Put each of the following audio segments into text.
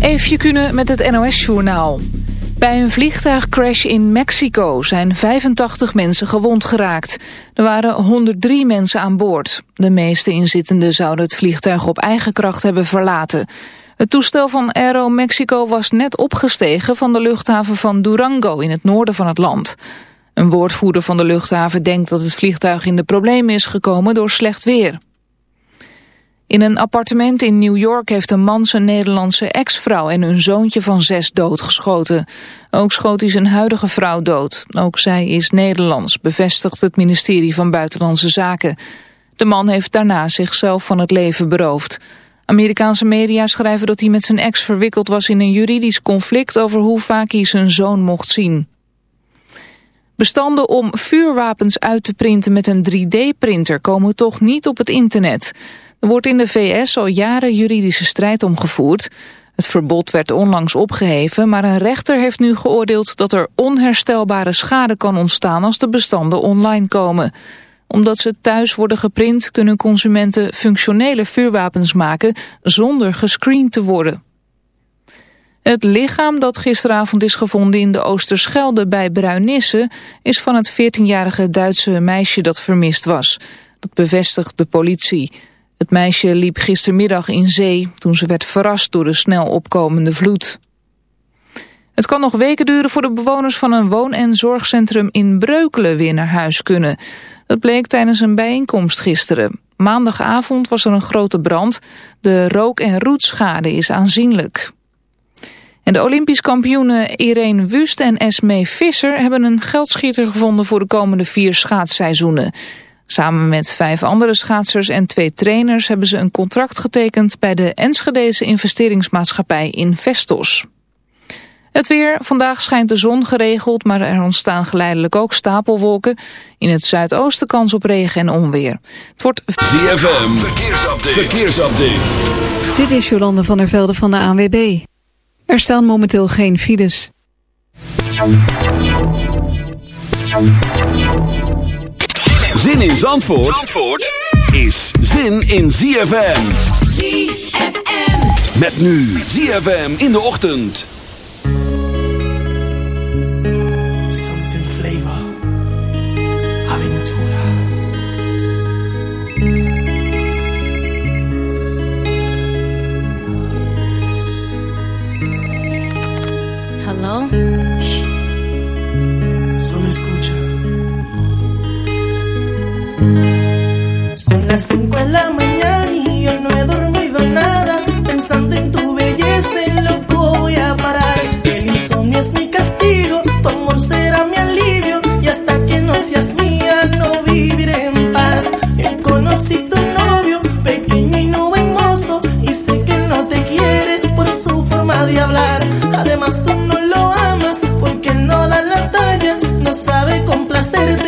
Eefje Kunnen met het NOS-journaal. Bij een vliegtuigcrash in Mexico zijn 85 mensen gewond geraakt. Er waren 103 mensen aan boord. De meeste inzittenden zouden het vliegtuig op eigen kracht hebben verlaten. Het toestel van Aero Mexico was net opgestegen van de luchthaven van Durango in het noorden van het land. Een woordvoerder van de luchthaven denkt dat het vliegtuig in de problemen is gekomen door slecht weer. In een appartement in New York heeft een man zijn Nederlandse ex-vrouw en hun zoontje van zes doodgeschoten. Ook schoot hij zijn huidige vrouw dood. Ook zij is Nederlands, bevestigt het ministerie van Buitenlandse Zaken. De man heeft daarna zichzelf van het leven beroofd. Amerikaanse media schrijven dat hij met zijn ex verwikkeld was in een juridisch conflict over hoe vaak hij zijn zoon mocht zien. Bestanden om vuurwapens uit te printen met een 3D-printer komen toch niet op het internet. Er wordt in de VS al jaren juridische strijd om gevoerd. Het verbod werd onlangs opgeheven, maar een rechter heeft nu geoordeeld dat er onherstelbare schade kan ontstaan als de bestanden online komen. Omdat ze thuis worden geprint kunnen consumenten functionele vuurwapens maken zonder gescreend te worden. Het lichaam dat gisteravond is gevonden in de Oosterschelde bij Bruinisse is van het 14-jarige Duitse meisje dat vermist was. Dat bevestigt de politie. Het meisje liep gistermiddag in zee toen ze werd verrast door de snel opkomende vloed. Het kan nog weken duren voor de bewoners van een woon- en zorgcentrum in Breukelen weer naar huis kunnen. Dat bleek tijdens een bijeenkomst gisteren. Maandagavond was er een grote brand. De rook- en roetschade is aanzienlijk. En de Olympisch kampioenen Irene Wust en Esmee Visser hebben een geldschieter gevonden voor de komende vier schaatsseizoenen. Samen met vijf andere schaatsers en twee trainers hebben ze een contract getekend bij de Enschedese investeringsmaatschappij Investos. Het weer. Vandaag schijnt de zon geregeld, maar er ontstaan geleidelijk ook stapelwolken. In het zuidoosten kans op regen en onweer. Het wordt... ZFM. Verkeersupdate. Verkeersupdate. Dit is Jolande van der Velde van de ANWB. Er staan momenteel geen files. Zin in Zandvoort, Zandvoort is zin in ZFM. ZFM. Met nu ZFM in de ochtend. Something flavor. Aventura. Hello? Son las 5 de la mañana y yo no he dormido nada. Pensando en tu belleza, en loco voy a parar. El insomnio es mi castigo, tu amor será mi alivio. Y hasta que no seas mía, no viviré en paz. Yo conocí tu novio, pequeño y no buen. Y sé que él no te quiere por su forma de hablar. Además, tú no lo amas porque él no da la talla. No sabe complacerte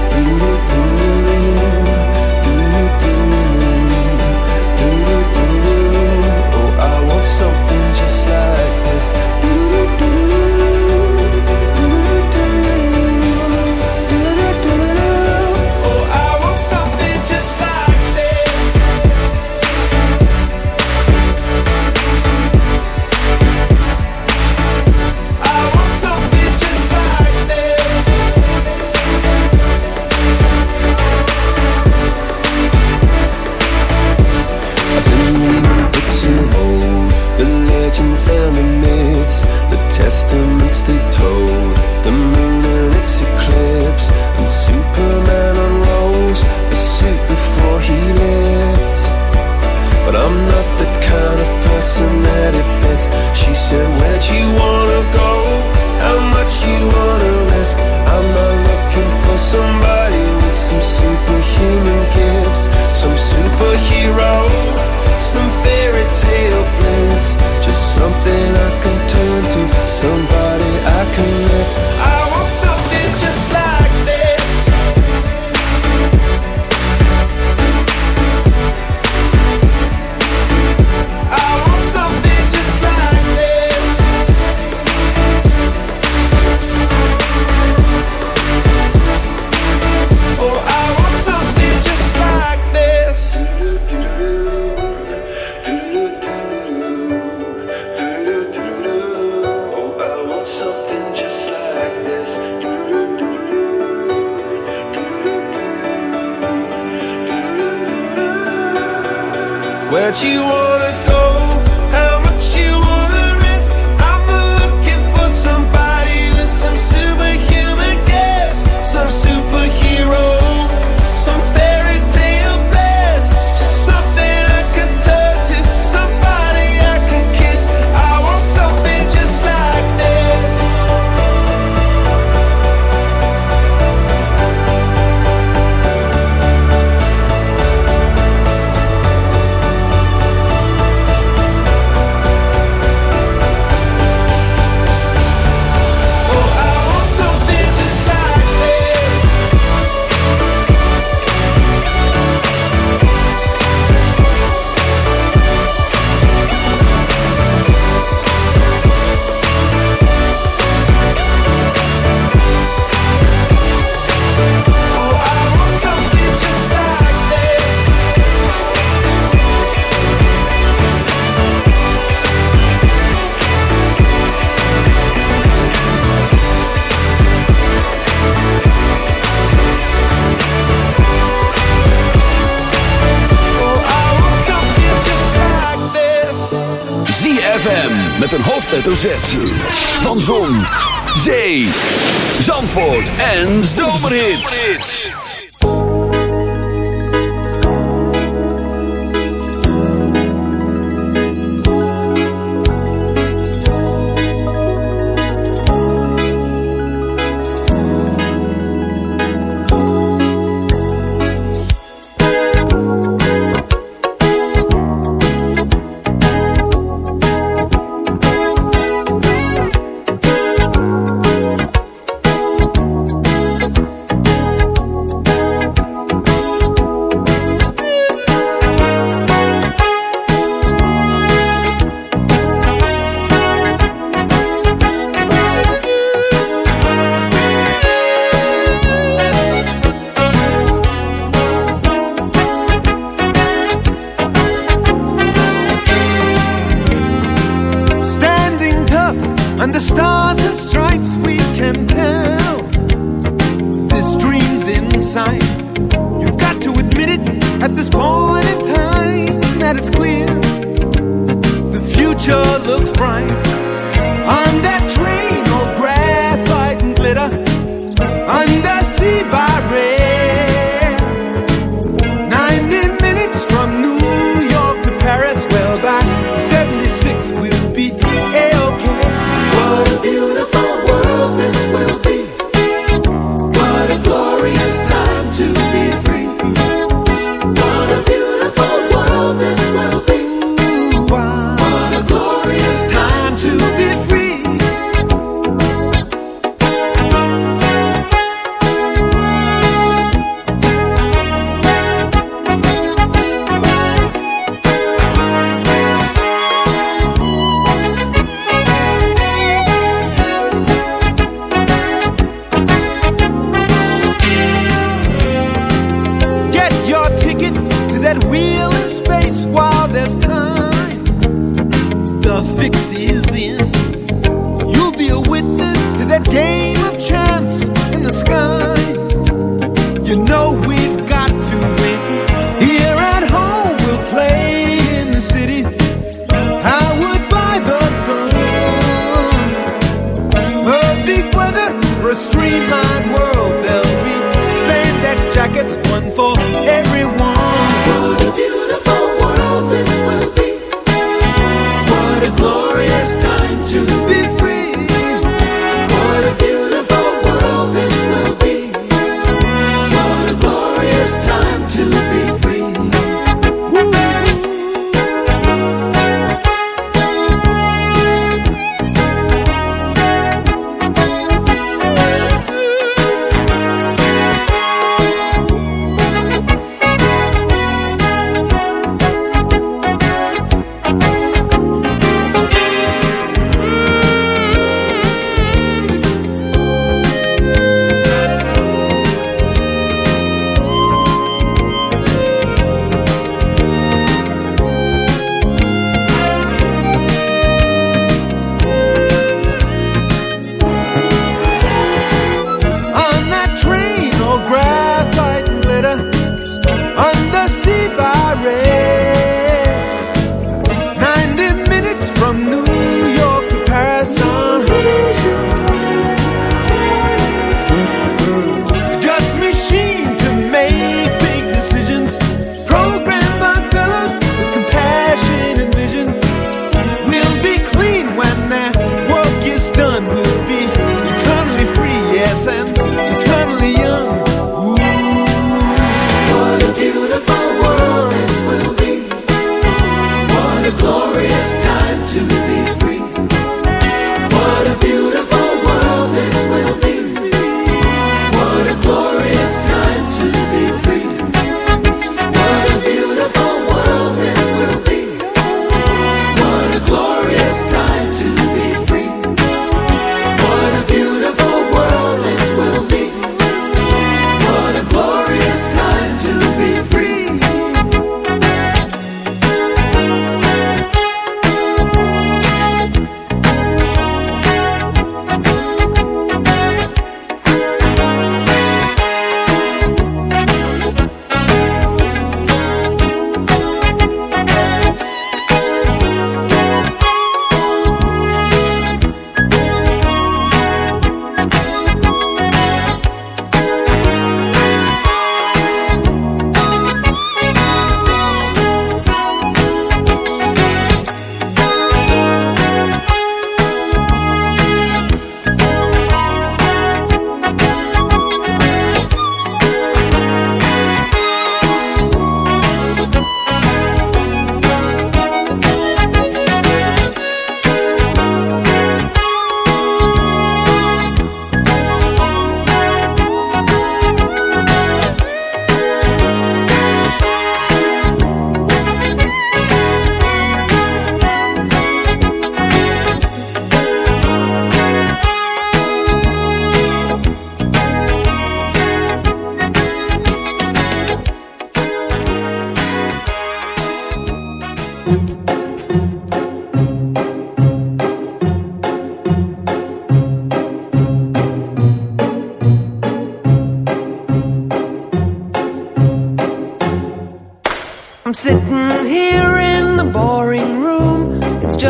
Everyone.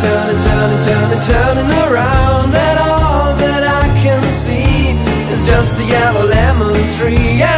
Turning, turning, turning, turning, around, and all that I can see is just a yellow lemon tree. And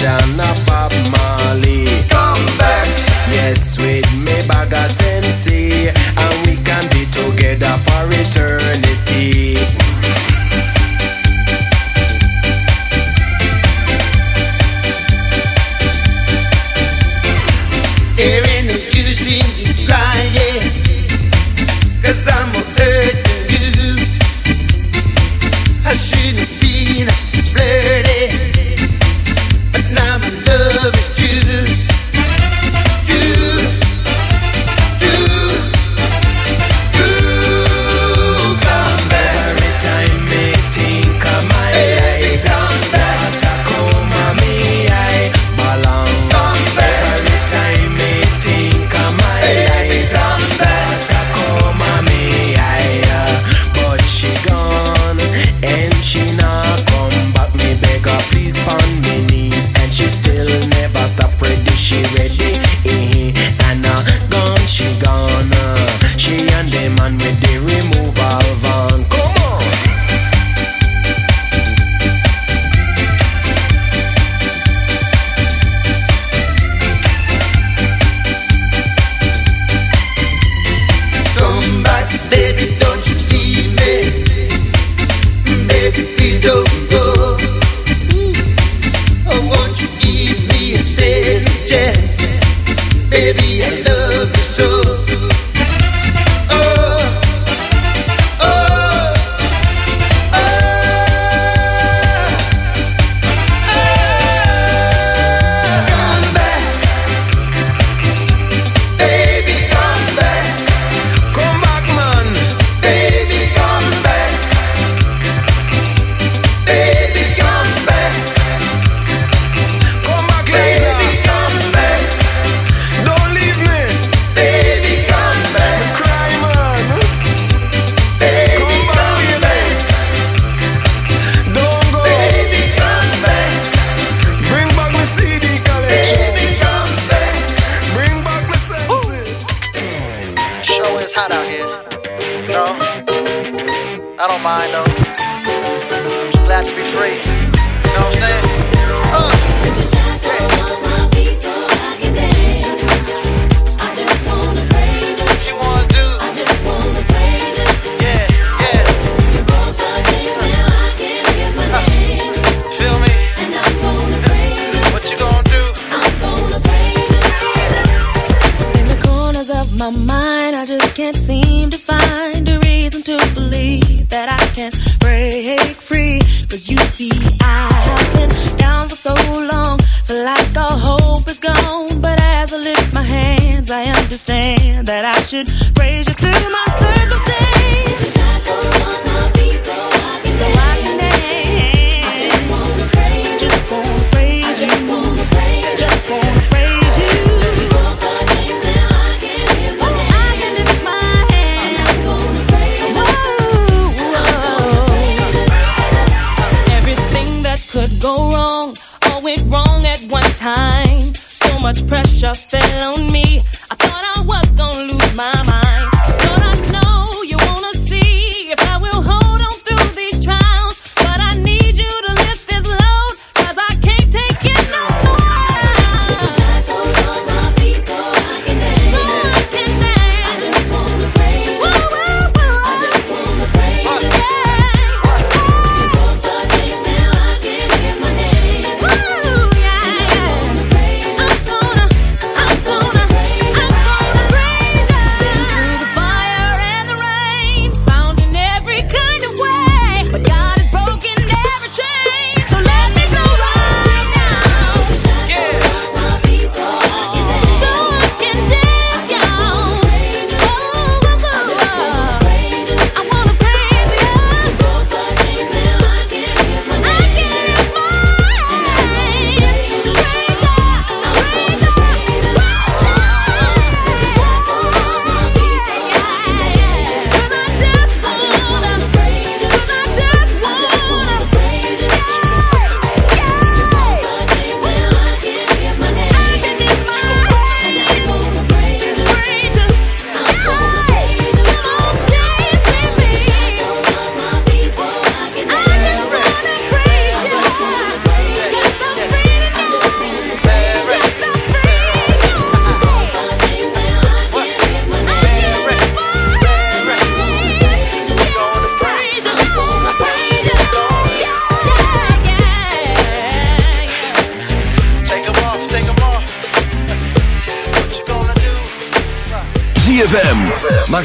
shall not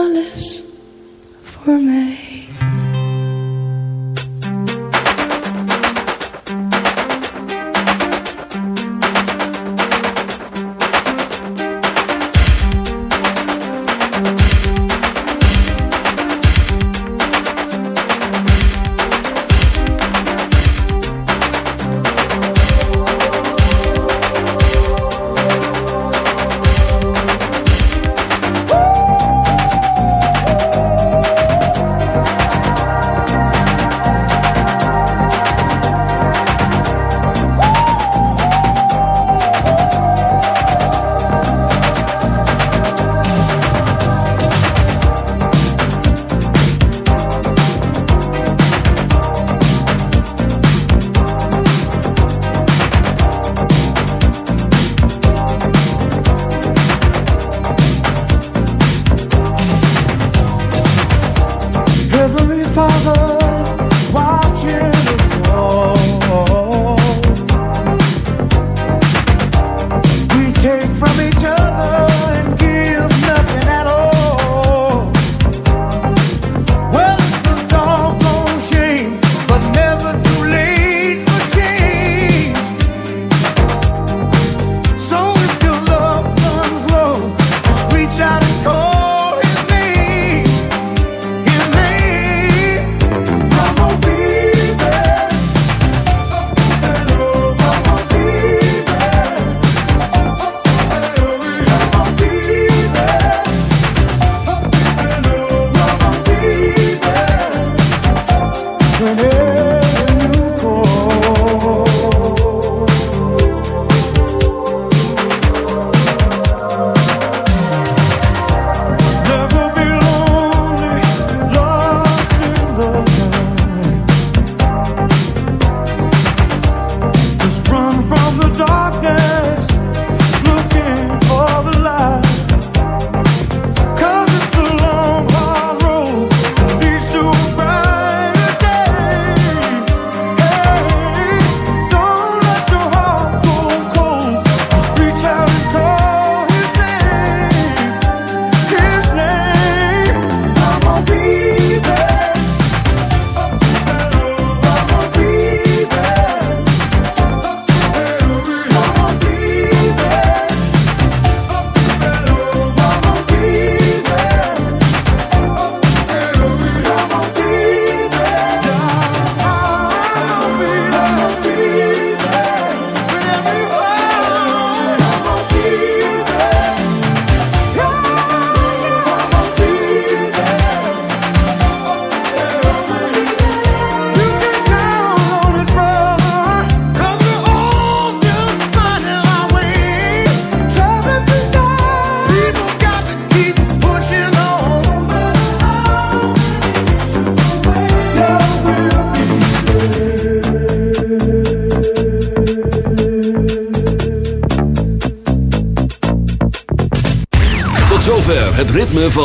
alles voor mij.